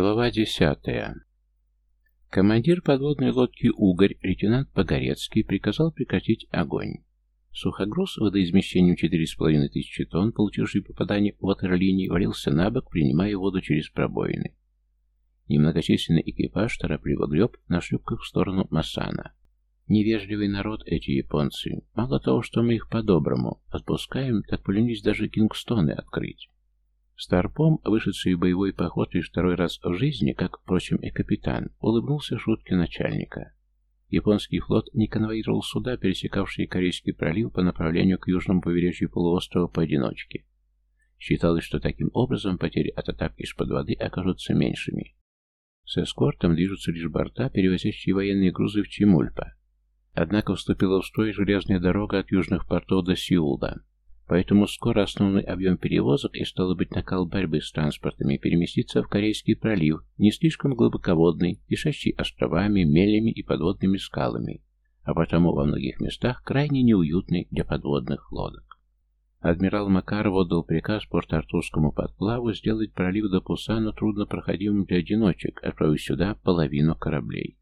Глава десятая. Командир подводной лодки «Угорь», лейтенант Погорецкий, приказал прекратить огонь. Сухогруз водоизмещением 4,5 тысячи тонн, получивший попадание ватерлинии, валился на бок, принимая воду через пробоины. Немногочисленный экипаж торопливо греб на шлюпках в сторону Масана. Невежливый народ эти японцы. Мало того, что мы их по-доброму отпускаем, так поленись даже кингстоны открыть. Старпом, вышедший в боевой поход лишь второй раз в жизни, как, впрочем, и капитан, улыбнулся шутке начальника. Японский флот не конвоировал суда, пересекавшие Корейский пролив по направлению к южному побережью полуострова поодиночке. Считалось, что таким образом потери от атак из-под воды окажутся меньшими. С эскортом движутся лишь борта, перевозящие военные грузы в Чемульпа. Однако вступила в строй железная дорога от южных портов до Сеула. Поэтому скоро основной объем перевозок и, стало быть, накал борьбы с транспортами переместится в Корейский пролив, не слишком глубоководный, кишащий островами, мелями и подводными скалами, а потому во многих местах крайне неуютный для подводных лодок. Адмирал Макаров отдал приказ порт-артурскому подплаву сделать пролив до Пусана труднопроходимым для одиночек, отправив сюда половину кораблей.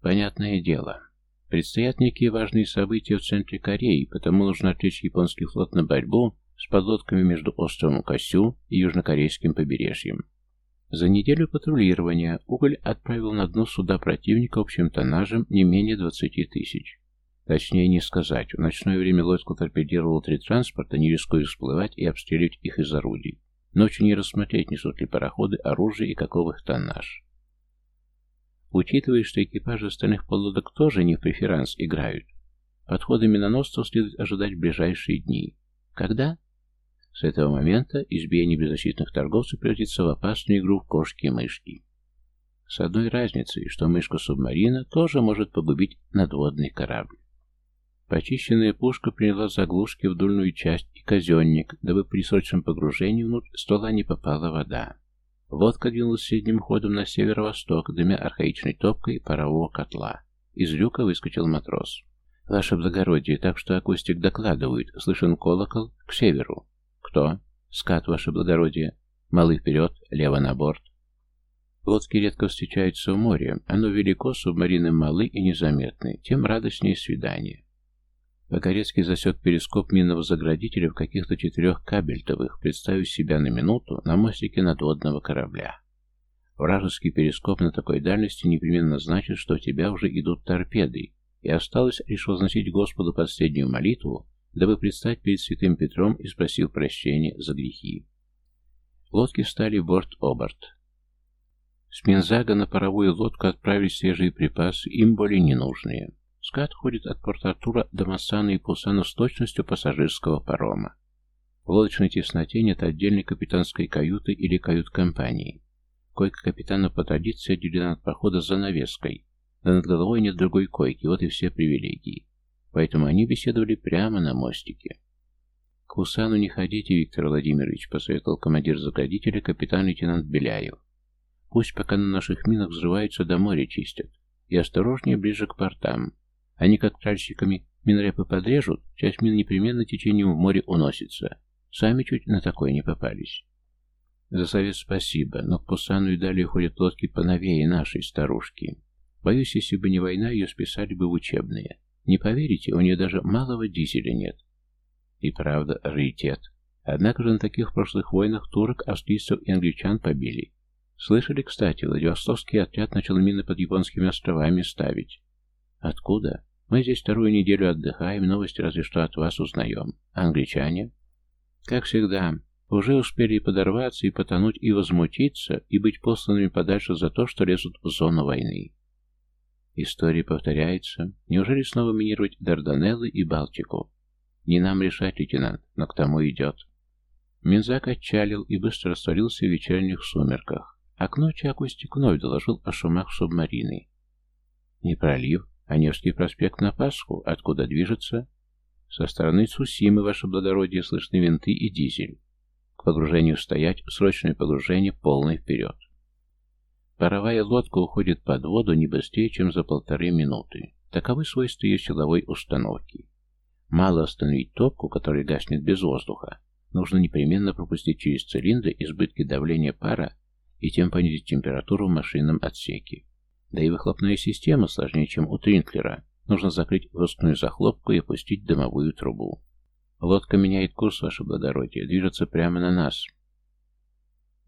Понятное дело, Предстоят некие важные события в центре Кореи, потому нужно отвлечь японский флот на борьбу с подлодками между островом Косю и южнокорейским побережьем. За неделю патрулирования Уголь отправил на дно суда противника общим тоннажем не менее 20 тысяч. Точнее не сказать, в ночное время лодку торпедировал три транспорта, не рискуя всплывать и обстреливать их из орудий. Ночью не рассмотреть, несут ли пароходы оружие и каков их тоннаж. Учитывая, что экипажи остальных подлодок тоже не в преферанс играют, подходы миноносцев следует ожидать в ближайшие дни. Когда? С этого момента избиение беззащитных торговцев превратится в опасную игру в кошки и мышки. С одной разницей, что мышка-субмарина тоже может погубить надводный корабль. Почищенная пушка приняла заглушки в дульную часть и казенник, дабы при срочном погружении внутрь ствола не попала вода. Лодка двинулась средним ходом на северо-восток, дымя архаичной топкой парового котла. Из люка выскочил матрос. «Ваше благородие, так что акустик докладывает. Слышен колокол к северу». «Кто?» «Скат, ваше благородие. Малый вперед, лево на борт». Лодки редко встречаются в море. Оно велико, субмарины малы и незаметны. Тем радостнее свидание. Покорецкий засек перископ минного заградителя в каких-то четырех кабельтовых, представив себя на минуту на мостике надводного корабля. Вражеский перископ на такой дальности непременно значит, что у тебя уже идут торпеды, и осталось лишь возносить Господу последнюю молитву, дабы предстать перед святым Петром и спросил прощения за грехи. Лодки встали борт-оборт. С Минзага на паровую лодку отправились свежие припасы, им более ненужные. Скат ходит от Порт-Артура до Массана и Пусана с точностью пассажирского парома. В лодочной тесноте нет отдельной капитанской каюты или кают-компании. Койка капитана по традиции отделена от прохода занавеской, да над головой нет другой койки, вот и все привилегии. Поэтому они беседовали прямо на мостике. «К Пусану не ходите, Виктор Владимирович», — посоветовал командир заградителя капитан-лейтенант Беляев. «Пусть пока на наших минах взрываются, до моря чистят. И осторожнее ближе к портам. Они, как тральщиками, минрепы подрежут, часть мин непременно течением в море уносится. Сами чуть на такое не попались. За совет спасибо, но к Пусану и далее ходят лодки поновее нашей старушки. Боюсь, если бы не война, ее списали бы в учебные. Не поверите, у нее даже малого дизеля нет. И правда, раритет. Однако же на таких прошлых войнах турок, австрийцев и англичан побили. Слышали, кстати, Владивостокский отряд начал мины под японскими островами ставить. Откуда? Мы здесь вторую неделю отдыхаем, новости разве что от вас узнаем. Англичане? Как всегда, уже успели и подорваться, и потонуть, и возмутиться, и быть посланными подальше за то, что лезут в зону войны. История повторяется. Неужели снова минировать Дарданеллы и Балтику? Не нам решать, лейтенант, но к тому идет. Минзак отчалил и быстро растворился в вечерних сумерках. А к ночи акустик вновь доложил о шумах субмарины. Не пролив, а Невский проспект на Пасху, откуда движется? Со стороны Цусимы, ваше благородие, слышны винты и дизель. К погружению стоять, срочное погружение, полный вперед. Паровая лодка уходит под воду не быстрее, чем за полторы минуты. Таковы свойства ее силовой установки. Мало остановить топку, которая гаснет без воздуха. Нужно непременно пропустить через цилиндры избытки давления пара и тем понизить температуру в машинном отсеке. Да и выхлопная система сложнее, чем у Тринклера. Нужно закрыть выпускную захлопку и опустить дымовую трубу. Лодка меняет курс, ваше благородие, движется прямо на нас.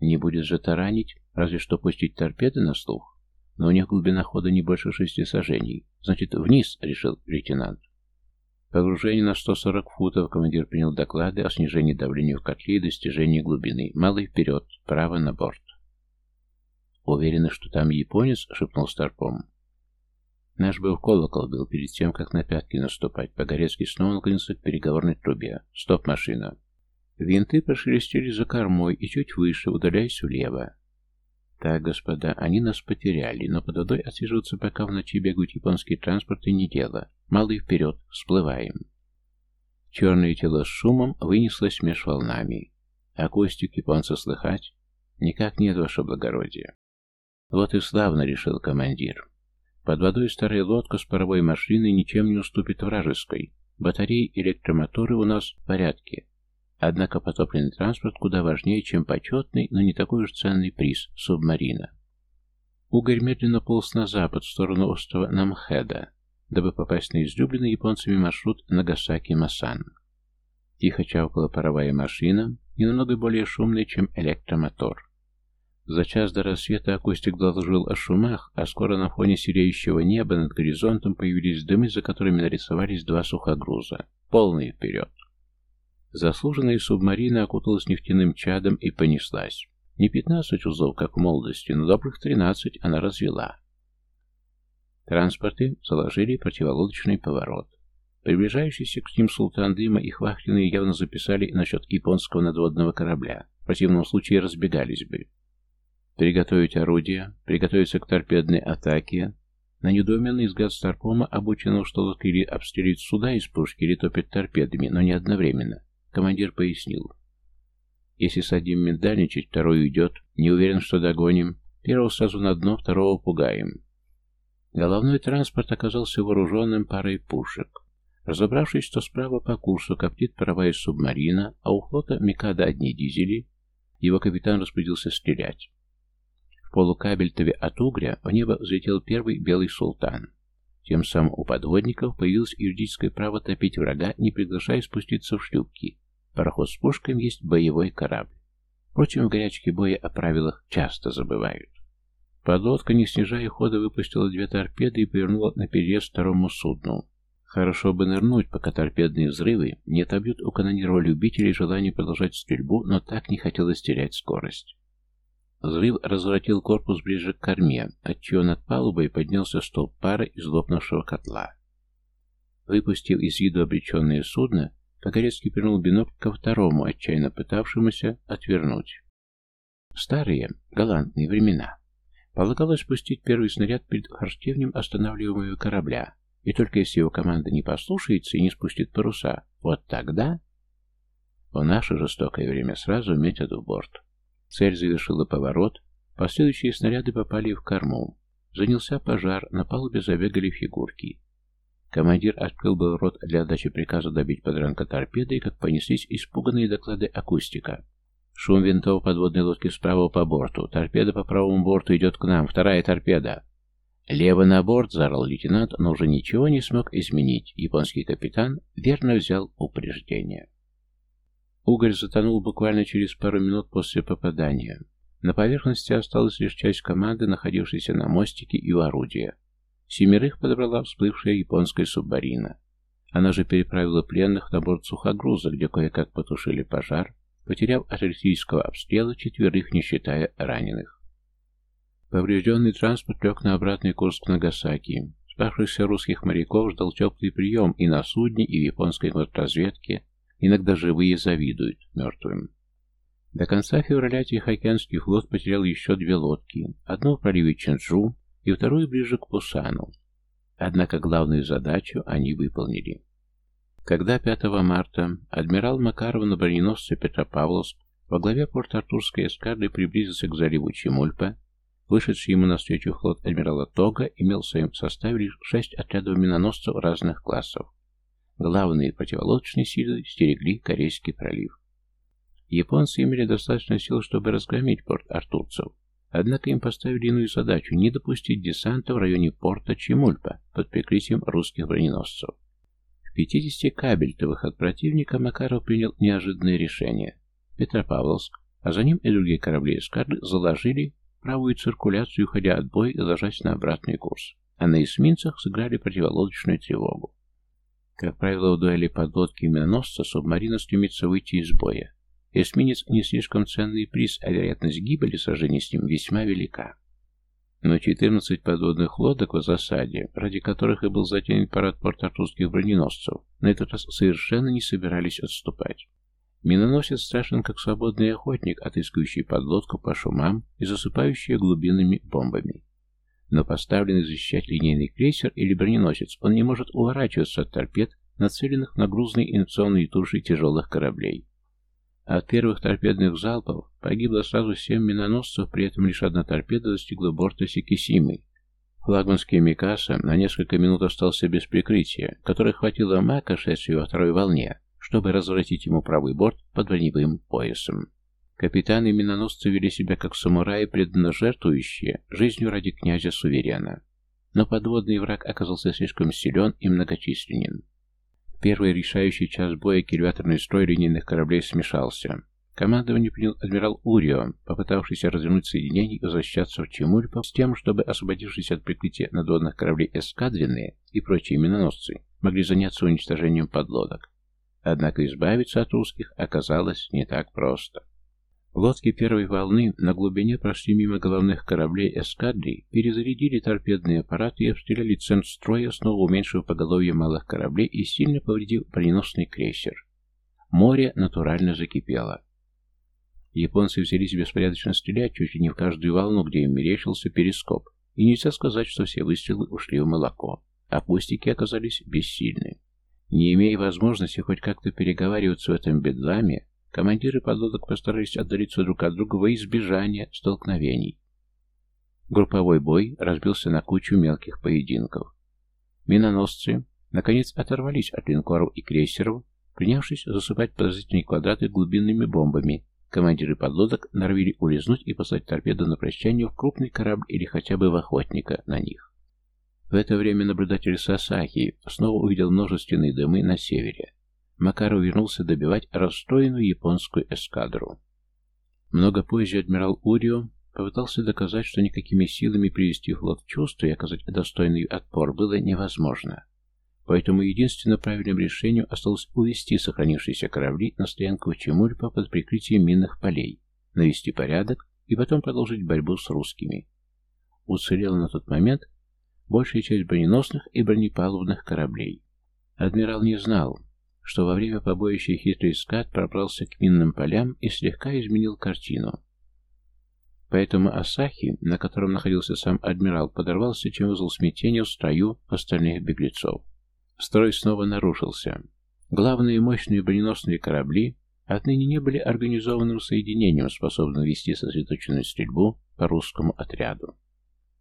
Не будет же таранить, разве что пустить торпеды на слух. Но у них глубина хода не больше шести сажений. Значит, вниз, решил лейтенант. Погружение на 140 футов. Командир принял доклады о снижении давления в котле и достижении глубины. Малый вперед, право на борт. «Уверены, что там японец?» — шепнул Старпом. Наш был колокол был перед тем, как на пятки наступать. Погорецкий снова наклонился к переговорной трубе. «Стоп, машина!» Винты прошелестели за кормой и чуть выше, удаляясь влево. Так, господа, они нас потеряли, но под водой отсиживаться, пока в ночи бегают японские транспорты, не дело. Малый вперед, всплываем. Черное тело с шумом вынеслось меж волнами. Акустик японца слыхать? Никак нет, ваше благородие. Вот и славно, решил командир. Под водой старая лодка с паровой машиной ничем не уступит вражеской. Батареи и электромоторы у нас в порядке. Однако потопленный транспорт куда важнее, чем почетный, но не такой уж ценный приз – субмарина. Угорь медленно полз на запад, в сторону острова Намхеда, дабы попасть на излюбленный японцами маршрут Нагасаки-Масан. Тихо чавкала паровая машина, не намного более шумная, чем электромотор. За час до рассвета акустик доложил о шумах, а скоро на фоне сереющего неба над горизонтом появились дымы, за которыми нарисовались два сухогруза. Полный вперед. Заслуженная субмарина окуталась нефтяным чадом и понеслась. Не пятнадцать узлов, как в молодости, но добрых тринадцать она развела. Транспорты заложили противолодочный поворот. Приближающийся к ним султан дыма и хвахтины явно записали насчет японского надводного корабля. В противном случае разбегались бы. Приготовить орудия, приготовиться к торпедной атаке. На недоуменный взгляд Старпома, обученного, что лодка или обстреливает суда из пушки, или топит торпедами, но не одновременно. Командир пояснил. Если садим медальничать, второй уйдет. Не уверен, что догоним. Первого сразу на дно, второго пугаем. Головной транспорт оказался вооруженным парой пушек. Разобравшись, что справа по курсу коптит паровая субмарина, а у флота Микада одни дизели, его капитан распорядился стрелять. Полукабельтове от угря в небо взлетел первый белый султан. Тем самым у подводников появилось юридическое право топить врага, не приглашая спуститься в шлюпки, Пароход с пушками есть боевой корабль. Впрочем, в горячке боя о правилах часто забывают. Подлодка, не снижая хода, выпустила две торпеды и повернула на переезд второму судну. Хорошо бы нырнуть, пока торпедные взрывы не отобьют у канониров любителей желание продолжать стрельбу, но так не хотелось терять скорость. Взрыв разворотил корпус ближе к корме, отчего над палубой поднялся столб пара из лопнувшего котла. Выпустив из виду обреченное судно, Погорецкий повернул бинокль ко второму, отчаянно пытавшемуся отвернуть. Старые, галантные времена. Полагалось спустить первый снаряд перед форштевнем останавливаемого корабля, и только если его команда не послушается и не спустит паруса, вот тогда... В наше жестокое время сразу метят в борт. Цель завершила поворот, последующие снаряды попали в корму. Занялся пожар, на палубе забегали фигурки. Командир открыл был рот для отдачи приказа добить подранка торпедой, как понеслись испуганные доклады акустика. Шум винтов подводной лодки справа по борту. Торпеда по правому борту идет к нам. Вторая торпеда. «Лево на борт!» — заорал лейтенант, но уже ничего не смог изменить. Японский капитан верно взял упреждение. Угорь затонул буквально через пару минут после попадания. На поверхности осталась лишь часть команды, находившейся на мостике и у орудия. Семерых подобрала всплывшая японская субмарина. Она же переправила пленных на борт сухогруза, где кое-как потушили пожар, потеряв от артиллерийского обстрела четверых, не считая раненых. Поврежденный транспорт лег на обратный курс к Нагасаки. Спавшихся русских моряков ждал теплый прием и на судне, и в японской контрразведке. Иногда живые завидуют мертвым. До конца февраля Тихоокеанский флот потерял еще две лодки. Одну в проливе Ченджу, и вторую ближе к Пусану. Однако главную задачу они выполнили. Когда 5 марта адмирал Макаров на броненосце Петропавловск во главе порт-артурской эскадры приблизился к заливу Чемульпа, вышедший ему навстречу флот адмирала Тога имел в своем составе лишь шесть отрядов миноносцев разных классов. Главные противолодочные силы стерегли Корейский пролив. Японцы имели достаточно сил, чтобы разгромить порт артурцев, Однако им поставили иную задачу – не допустить десанта в районе порта Чемульпа под прикрытием русских броненосцев. В 50 кабельтовых от противника Макаров принял неожиданное решение. Петропавловск, а за ним и другие корабли эскадры заложили правую циркуляцию, уходя от боя и ложась на обратный курс, а на эсминцах сыграли противолодочную тревогу. Как правило, в дуэли подлодки и миноносца субмарина стремится выйти из боя, Эсминец не слишком ценный приз, а вероятность гибели сражений с ним весьма велика. Но 14 подводных лодок в засаде, ради которых и был затеян парад порт-артурских броненосцев, на этот раз совершенно не собирались отступать. Миноносец страшен, как свободный охотник, отыскивающий подлодку по шумам и засыпающий глубинными бомбами. Но поставленный защищать линейный крейсер или броненосец, он не может уворачиваться от торпед, нацеленных на грузные инерционные туши тяжелых кораблей. От первых торпедных залпов погибло сразу семь миноносцев, при этом лишь одна торпеда достигла борта Сикисимы. Флагманский Микаса на несколько минут остался без прикрытия, которое хватило Мака, шедшего во второй волне, чтобы развратить ему правый борт под броневым поясом. Капитаны миноносцы вели себя как самураи, преданно жертвующие жизнью ради князя-суверена. Но подводный враг оказался слишком силен и многочисленен первый решающий час боя кильваторный строй линейных кораблей смешался. Командование принял адмирал Урио, попытавшийся развернуть соединение и возвращаться в Чемульпо с тем, чтобы, освободившись от прикрытия надводных кораблей эскадренные и прочие миноносцы, могли заняться уничтожением подлодок. Однако избавиться от русских оказалось не так просто. Лодки первой волны на глубине прошли мимо головных кораблей эскадры, перезарядили торпедные аппараты и обстреляли центр строя, снова уменьшив поголовье малых кораблей и сильно повредив броненосный крейсер. Море натурально закипело. Японцы взялись беспорядочно стрелять чуть ли не в каждую волну, где им мерещился перископ, и нельзя сказать, что все выстрелы ушли в молоко, а пустики оказались бессильны. Не имея возможности хоть как-то переговариваться в этом бедламе, Командиры подлодок постарались отдалиться друг от друга во избежание столкновений. Групповой бой разбился на кучу мелких поединков. Миноносцы, наконец, оторвались от линкоров и крейсеров, принявшись засыпать подозрительные квадраты глубинными бомбами. Командиры подлодок норовили улизнуть и послать торпеды на прощание в крупный корабль или хотя бы в охотника на них. В это время наблюдатель Сасахи снова увидел множественные дымы на севере. Макаров вернулся добивать расстроенную японскую эскадру. Много позже адмирал Урио попытался доказать, что никакими силами привести флот в чувство и оказать достойный отпор было невозможно. Поэтому единственно правильным решением осталось увести сохранившиеся корабли на стоянку в Чемульпа под прикрытием минных полей, навести порядок и потом продолжить борьбу с русскими. Уцелела на тот момент большая часть броненосных и бронепалубных кораблей. Адмирал не знал, что во время побоища хитрый скат пробрался к минным полям и слегка изменил картину. Поэтому Асахи, на котором находился сам адмирал, подорвался, чем вызвал смятение в строю остальных беглецов. Строй снова нарушился. Главные мощные броненосные корабли отныне не были организованным соединением, способным вести сосредоточенную стрельбу по русскому отряду.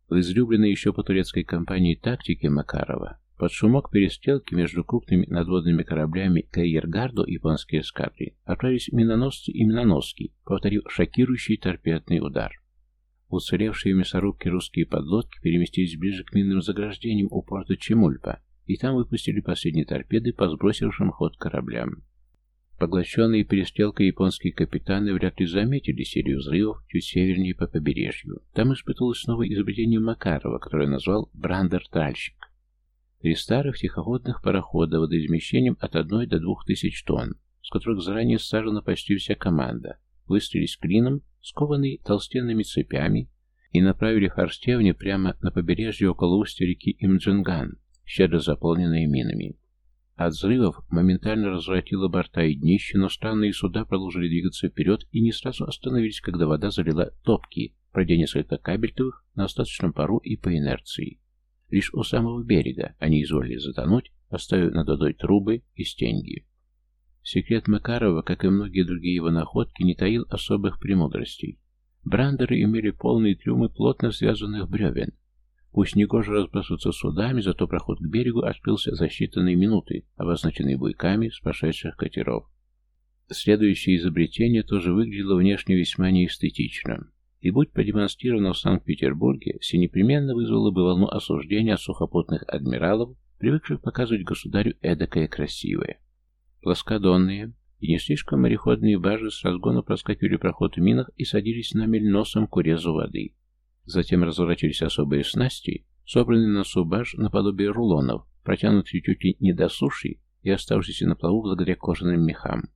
В излюбленной еще по турецкой компании тактике Макарова под шумок перестрелки между крупными надводными кораблями Кайергарду японской эскадры отправились миноносцы и миноноски, повторив шокирующий торпедный удар. Уцелевшие в мясорубке русские подлодки переместились ближе к минным заграждениям у порта Чемульпа, и там выпустили последние торпеды по сбросившим ход кораблям. Поглощенные перестрелкой японские капитаны вряд ли заметили серию взрывов чуть севернее по побережью. Там испытывалось новое изобретение Макарова, которое назвал «Брандер-тральщик». Три старых тихоходных парохода водоизмещением от одной до двух тысяч тонн, с которых заранее сажена почти вся команда, выстрелились клином, скованные толстенными цепями, и направили форстевни прямо на побережье около устья реки Имджинган, щедро заполненные минами. От взрывов моментально развратило борта и днище, но странные суда продолжили двигаться вперед и не сразу остановились, когда вода залила топки, пройдя несколько кабельтовых на остаточном пару и по инерции. Лишь у самого берега они изволили затонуть, оставив над водой трубы и стеньги. Секрет Макарова, как и многие другие его находки, не таил особых премудростей. Брандеры имели полные трюмы плотно связанных бревен. Пусть негоже разбрасываться судами, зато проход к берегу открылся за считанные минуты, обозначенные буйками спасших катеров. Следующее изобретение тоже выглядело внешне весьма неэстетично. И будь продемонстрировано в Санкт-Петербурге, все непременно вызвало бы волну осуждения от сухопутных адмиралов, привыкших показывать государю эдакое красивое. Плоскодонные и не слишком мореходные баржи с разгона проскакивали проход в минах и садились на мель носом к урезу воды. Затем разворачивались особые снасти, собранные на носу барж наподобие рулонов, протянутые чуть ли не до суши и оставшиеся на плаву благодаря кожаным мехам.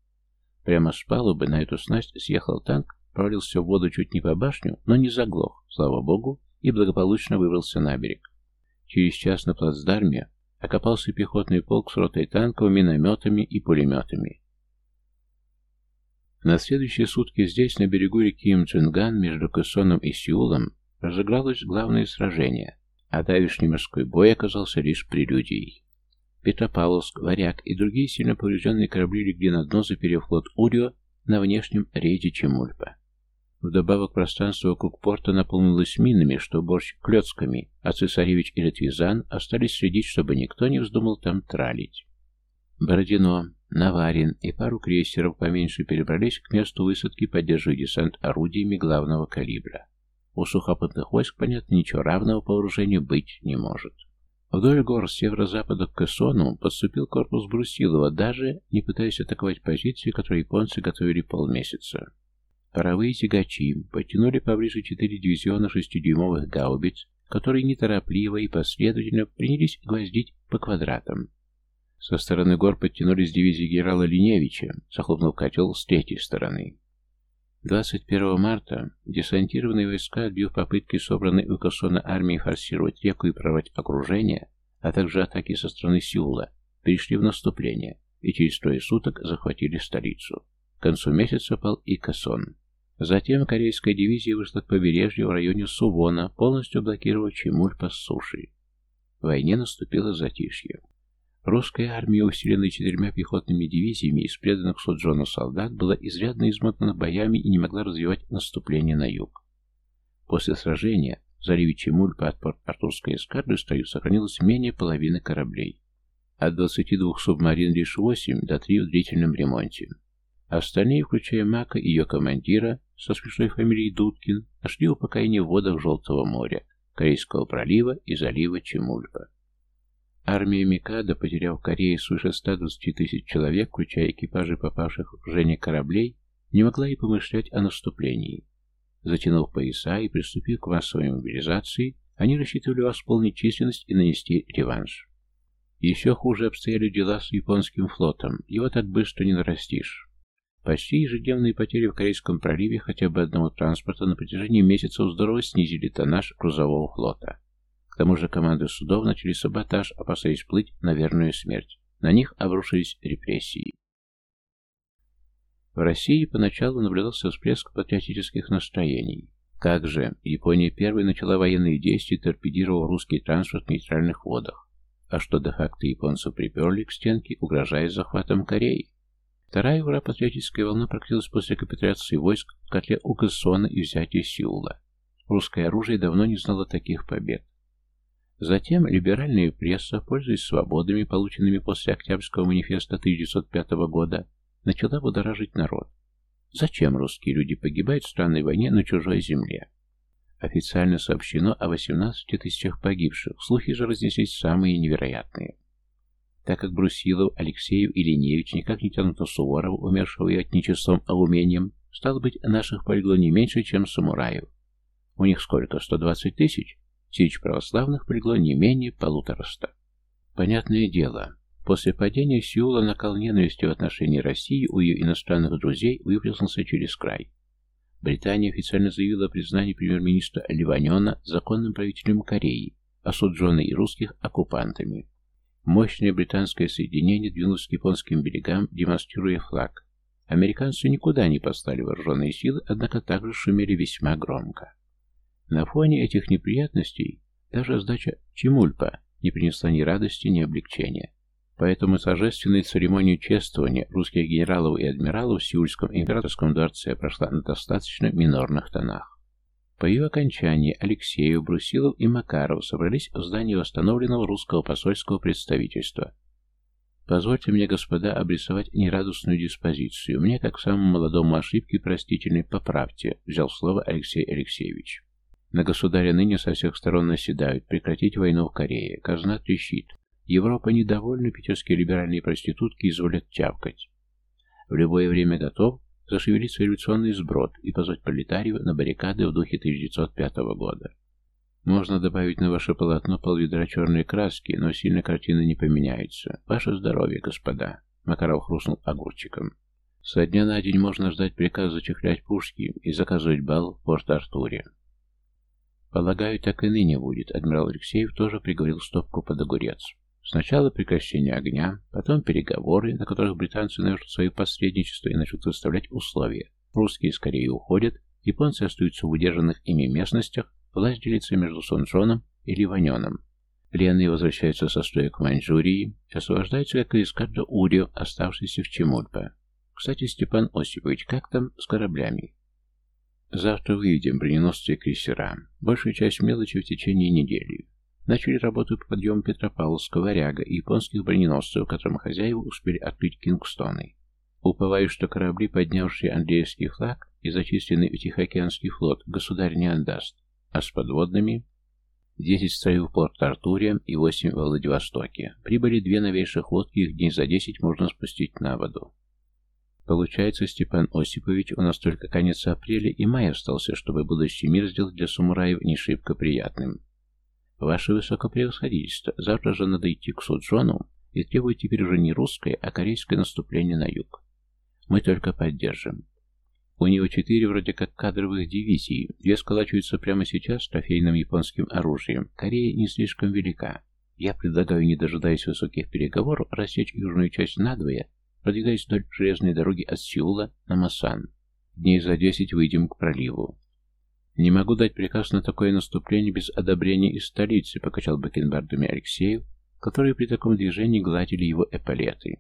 Прямо с палубы на эту снасть съехал танк, провалился в воду чуть не по башню, но не заглох, слава богу, и благополучно выбрался на берег. Через час на плацдарме окопался пехотный полк с ротой танков, минометами и пулеметами. На следующие сутки здесь, на берегу реки Мцунган, между Кэсоном и Сеулом, разыгралось главное сражение, а давишний морской бой оказался лишь прелюдией. Петропавловск, Варяг и другие сильно поврежденные корабли легли на дно, заперев флот Урио на внешнем рейде Чемульпа. Вдобавок пространство вокруг порта наполнилось минами, что борщ клёцками, а цесаревич и Литвизан остались следить, чтобы никто не вздумал там тралить. Бородино, Наварин и пару крейсеров поменьше перебрались к месту высадки, поддерживая десант орудиями главного калибра. У сухопутных войск, понятно, ничего равного по вооружению быть не может. Вдоль гор с северо-запада к Кессону подступил корпус Брусилова, даже не пытаясь атаковать позиции, которые японцы готовили полмесяца. Паровые тягачи подтянули поближе четыре дивизиона шестидюймовых гаубиц, которые неторопливо и последовательно принялись гвоздить по квадратам. Со стороны гор подтянулись дивизии генерала Линевича, захлопнув котел с третьей стороны. 21 марта десантированные войска, отбив попытки собранной у Кассона армии форсировать реку и прорвать окружение, а также атаки со стороны Сеула, перешли в наступление и через трое суток захватили столицу. К концу месяца пал и Кассон. Затем корейская дивизия вышла к побережью в районе Сувона, полностью блокировав Чемульпа с суши. В войне наступило затишье. Русская армия, усиленная четырьмя пехотными дивизиями из преданных Суджону солдат, была изрядно измотана боями и не могла развивать наступление на юг. После сражения в заливе Чемульпа от Порт-Артурской эскадры в строю сохранилось менее половины кораблей. От 22 субмарин лишь 8 до 3 в длительном ремонте. Остальные, включая Мака и ее командира, со смешной фамилией Дудкин, нашли упокоение в водах Желтого моря, Корейского пролива и залива Чемульпа. Армия Микада, потеряв в Корее свыше 120 тысяч человек, включая экипажи попавших в окружение кораблей, не могла и помышлять о наступлении. Затянув пояса и приступив к массовой мобилизации, они рассчитывали восполнить численность и нанести реванш. Еще хуже обстояли дела с японским флотом, его так быстро не нарастишь. Почти ежедневные потери в Корейском проливе хотя бы одного транспорта на протяжении месяцев здорово снизили тоннаж грузового флота. К тому же команды судов начали саботаж, опасаясь плыть на верную смерть. На них обрушились репрессии. В России поначалу наблюдался всплеск патриотических настроений. Как же, Япония первой начала военные действия, торпедировав русский транспорт в нейтральных водах. А что де-факто японцев приперли к стенке, угрожая захватом Кореи? Вторая ура-патриотическая волна прокатилась после капитуляции войск в котле Угассона и взятия Сеула. Русское оружие давно не знало таких побед. Затем либеральная пресса, пользуясь свободами, полученными после Октябрьского манифеста 1905 года, начала будоражить народ. Зачем русские люди погибают в странной войне на чужой земле? Официально сообщено о 18 тысячах погибших, слухи же разнеслись самые невероятные. Так как Брусилов, Алексеев и никак не тянут на Суворова, умершего и не числом, а умением, стало быть, наших полегло не меньше, чем самураев. У них сколько? 120 тысяч? Тысяч православных полегло не менее полутораста. Понятное дело, после падения Сеула накал ненависти в отношении России у ее иностранных друзей выплеснулся через край. Британия официально заявила о признании премьер-министра Ливанена законным правителем Кореи, Суджона и русских оккупантами. Мощное британское соединение двинулось к японским берегам, демонстрируя флаг. Американцы никуда не послали вооруженные силы, однако также шумели весьма громко. На фоне этих неприятностей даже сдача Чемульпа не принесла ни радости, ни облегчения. Поэтому торжественная церемония чествования русских генералов и адмиралов в Сеульском императорском дворце прошла на достаточно минорных тонах. По ее окончании Алексеев, Брусилов и Макаров собрались в здании восстановленного русского посольского представительства. Позвольте мне, господа, обрисовать нерадостную диспозицию. Мне, как самому молодому ошибки простительной, поправьте, взял слово Алексей Алексеевич. На государя ныне со всех сторон наседают. Прекратить войну в Корее. Казна трещит. Европа недовольна, питерские либеральные проститутки изволят тявкать. В любое время готов зашевелиться революционный сброд и позвать пролетариев на баррикады в духе 1905 года. Можно добавить на ваше полотно полведра черной краски, но сильно картина не поменяется. Ваше здоровье, господа. Макаров хрустнул огурчиком. Со дня на день можно ждать приказ зачехлять пушки и заказывать бал в Порт-Артуре. Полагаю, так и ныне будет. Адмирал Алексеев тоже приговорил стопку под огурец. Сначала прекращение огня, потом переговоры, на которых британцы навяжут свое посредничество и начнут выставлять условия. Русские скорее уходят, японцы остаются в удержанных ими местностях, Власть делится между Сунчоном и Ливаненом. Пленные возвращаются со стоек Маньчжурии, освобождается, как и эскадра Урио, оставшийся в Чемульпа. Кстати, Степан Осипович, как там с кораблями? Завтра выведем броненосцы и крейсера. Большую часть мелочи в течение недели. Начали работу по подъему Петропавловского варяга и японских броненосцев, которым хозяева успели открыть Кингстоны. Уповаю, что корабли, поднявшие Андреевский флаг и зачисленный в Тихоокеанский флот, государь не отдаст а с подводными 10 строев в Порт-Артуре и 8 во Владивостоке. Прибыли две новейших лодки, их дней за 10 можно спустить на воду. Получается, Степан Осипович, у нас только конец апреля и мая остался, чтобы будущий мир сделать для самураев не шибко приятным. Ваше высокопревосходительство, завтра же надо идти к Суджону и требует теперь уже не русское, а корейское наступление на юг. Мы только поддержим. У него четыре вроде как кадровых дивизий. Две сколачиваются прямо сейчас трофейным японским оружием. Корея не слишком велика. Я предлагаю, не дожидаясь высоких переговоров, рассечь южную часть надвое, продвигаясь вдоль железной дороги от Сеула на Масан. Дней за десять выйдем к проливу. «Не могу дать приказ на такое наступление без одобрения из столицы», — покачал бакенбардами Алексеев, которые при таком движении гладили его эполеты.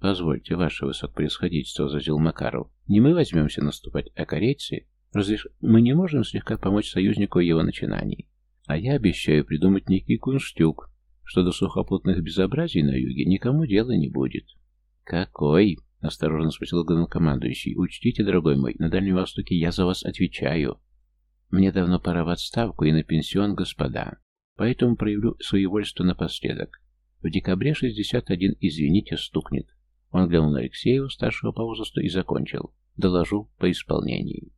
«Позвольте, ваше высокопревосходительство», — возразил Макаров. «Не мы возьмемся наступать, а корейцы. Разве мы не можем слегка помочь союзнику его начинании? А я обещаю придумать некий кунштюк, что до сухопутных безобразий на юге никому дела не будет». «Какой?» — осторожно спросил главнокомандующий. «Учтите, дорогой мой, на Дальнем Востоке я за вас отвечаю. Мне давно пора в отставку и на пенсион, господа. Поэтому проявлю своевольство напоследок. В декабре 61, извините, стукнет. Он глянул на Алексеева, старшего по возрасту, и закончил. Доложу по исполнении.